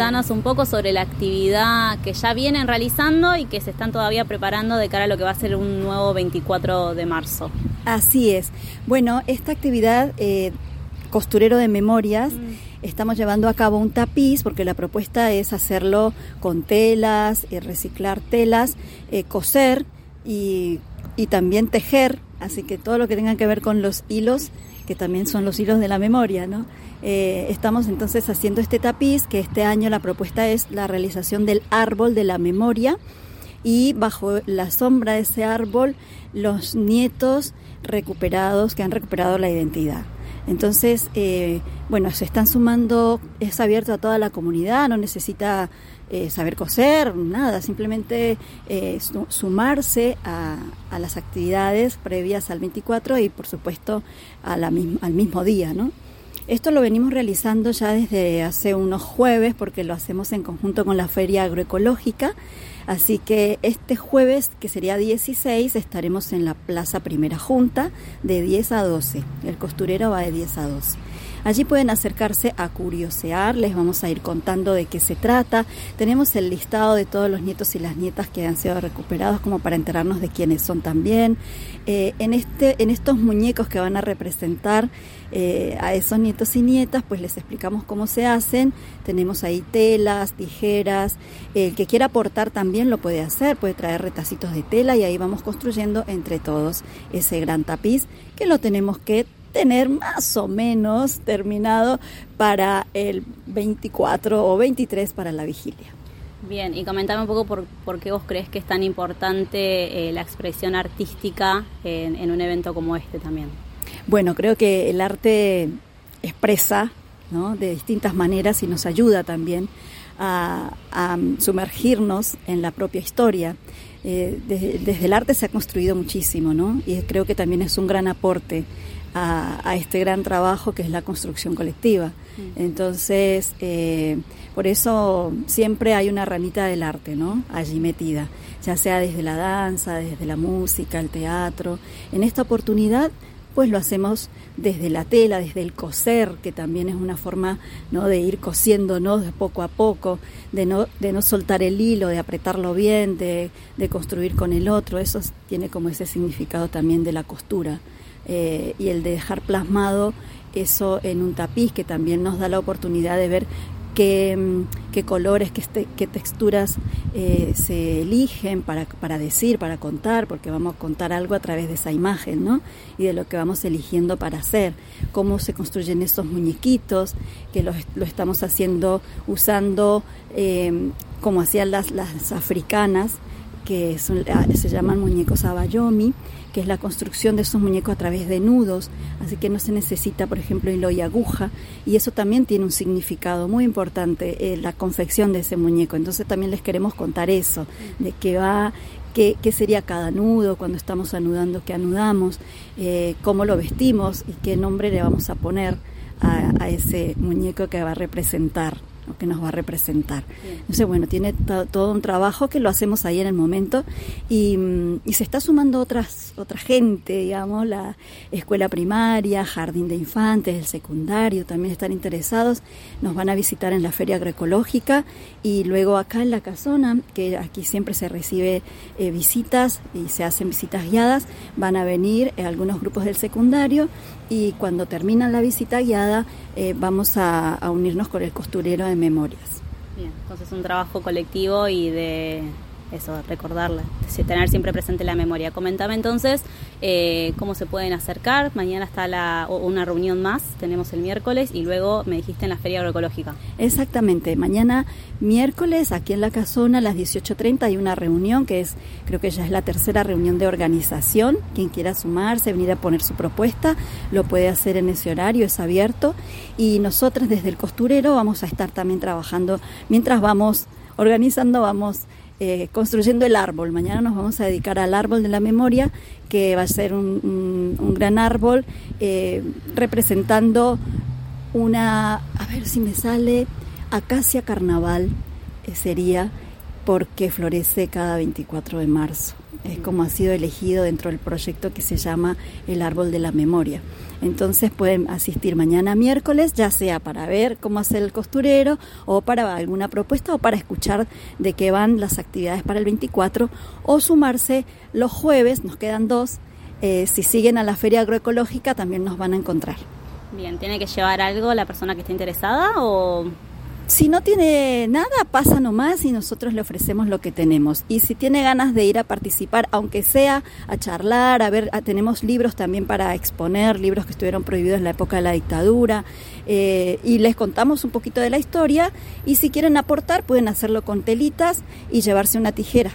Un poco sobre la actividad que ya vienen realizando y que se están todavía preparando de cara a lo que va a ser un nuevo 24 de marzo. Así es. Bueno, esta actividad eh, costurero de memorias, mm. estamos llevando a cabo un tapiz porque la propuesta es hacerlo con telas, eh, reciclar telas, eh, coser y, y también tejer, así que todo lo que tenga que ver con los hilos, que también son los hilos de la memoria, ¿no? Eh, estamos entonces haciendo este tapiz, que este año la propuesta es la realización del árbol de la memoria y bajo la sombra de ese árbol los nietos recuperados que han recuperado la identidad. Entonces, eh, bueno, se están sumando, es abierto a toda la comunidad, no necesita eh, saber coser, nada, simplemente sumarse a, las actividades previas al 24 y por supuesto al mismo día, ¿no? Esto lo venimos realizando ya desde hace unos jueves porque lo hacemos en conjunto con la Feria Agroecológica. Así que este jueves, que sería 16, estaremos en la Plaza Primera Junta de 10 a 12. El costurero va de 10 a 12. Allí pueden acercarse a curiosear, les vamos a ir contando de qué se trata. Tenemos el listado de todos los nietos y las nietas que han sido recuperados como para enterarnos de quiénes son también. Eh, en, este, en estos muñecos que van a representar eh, a esos nietos y nietas, pues les explicamos cómo se hacen. Tenemos ahí telas, tijeras. El que quiera aportar también lo puede hacer, puede traer retacitos de tela y ahí vamos construyendo entre todos ese gran tapiz que lo tenemos que tener más o menos terminado para el 24 o 23 para la vigilia. Bien, y comentame un poco por, por qué vos crees que es tan importante eh, la expresión artística en, un evento como este también. Bueno, creo que el arte expresa ¿no? de distintas maneras y nos ayuda también a, sumergirnos en la propia historia. Eh, desde, el arte se ha construido muchísimo, ¿no? Y creo que también es un gran aporte a, este gran trabajo que es la construcción colectiva. Mm. Entonces, eh, por eso siempre hay una ranita del arte, ¿no? Allí metida, ya sea desde la danza, desde la música, el teatro. En esta oportunidad, lo hacemos desde la tela, desde el coser, que también es una forma ¿no? de ir cosiéndonos de poco a poco, de no, de no soltar el hilo, de apretarlo bien, de, de construir con el otro. Eso tiene como ese significado también de la costura. Eh, y el de dejar plasmado eso en un tapiz que también nos da la oportunidad de ver qué, mm, qué colores, qué, texturas eh, se eligen para, para decir, para contar, porque vamos a contar algo a través de esa imagen, ¿no? Y de lo que vamos eligiendo para hacer, cómo se construyen esos muñequitos, que lo, lo estamos haciendo usando eh, como hacían las, las africanas, que ah, se llaman muñecos abayomi, que es la construcción de esos muñecos a través de nudos, así que no se necesita, por ejemplo, hilo y aguja, y eso también tiene un significado muy importante, eh, la confección de ese muñeco. Entonces también les queremos contar eso, de qué va, qué, qué sería cada nudo cuando estamos anudando, qué anudamos, eh, cómo lo vestimos y qué nombre le vamos a poner a ese muñeco que va a representar que nos va a representar. Entonces, bueno, tiene todo un trabajo que lo hacemos ahí en el momento y, mm, y, se está sumando otras, otra gente, digamos, la escuela primaria, jardín de infantes, el secundario, también están interesados, nos van a visitar en la feria agroecológica y luego acá en la casona, que aquí siempre se recibe eh, visitas y se hacen visitas guiadas, van a venir eh, algunos grupos del secundario y cuando terminan la visita guiada eh, vamos a, a unirnos con el costurero de memorias. Bien, entonces un trabajo colectivo y de eso, recordarla, tener siempre presente la memoria. Comentame entonces eh, cómo se pueden acercar. Mañana está la, una reunión más, tenemos el miércoles y luego me dijiste en la Feria Agroecológica. Exactamente, mañana miércoles aquí en la casona a las 18.30 hay una reunión que es, creo que ya es la tercera reunión de organización. Quien quiera sumarse, venir a poner su propuesta, lo puede hacer en ese horario, es abierto. Y nosotros desde el costurero vamos a estar también trabajando, mientras vamos organizando, vamos eh, construyendo el árbol. Mañana nos vamos a dedicar al árbol de la memoria, que va a ser un, gran árbol eh, representando una, a ver si me sale, acacia carnaval eh, sería porque florece cada 24 de marzo. Es como ha sido elegido dentro del proyecto que se llama El Árbol de la Memoria. Entonces pueden asistir mañana miércoles, ya sea para ver cómo hace el costurero o para alguna propuesta o para escuchar de qué van las actividades para el 24 o sumarse los jueves, nos quedan dos, eh, si siguen a la feria agroecológica también nos van a encontrar. Bien, ¿tiene que llevar algo la persona que esté interesada o si no tiene nada, pasa nomás y nosotros le ofrecemos lo que tenemos. Y si tiene ganas de ir a participar, aunque sea a charlar, a ver, tenemos libros también para exponer, libros que estuvieron prohibidos en la época de la dictadura, eh, y les contamos un poquito de la historia. Y si quieren aportar, pueden hacerlo con telitas y llevarse una tijera.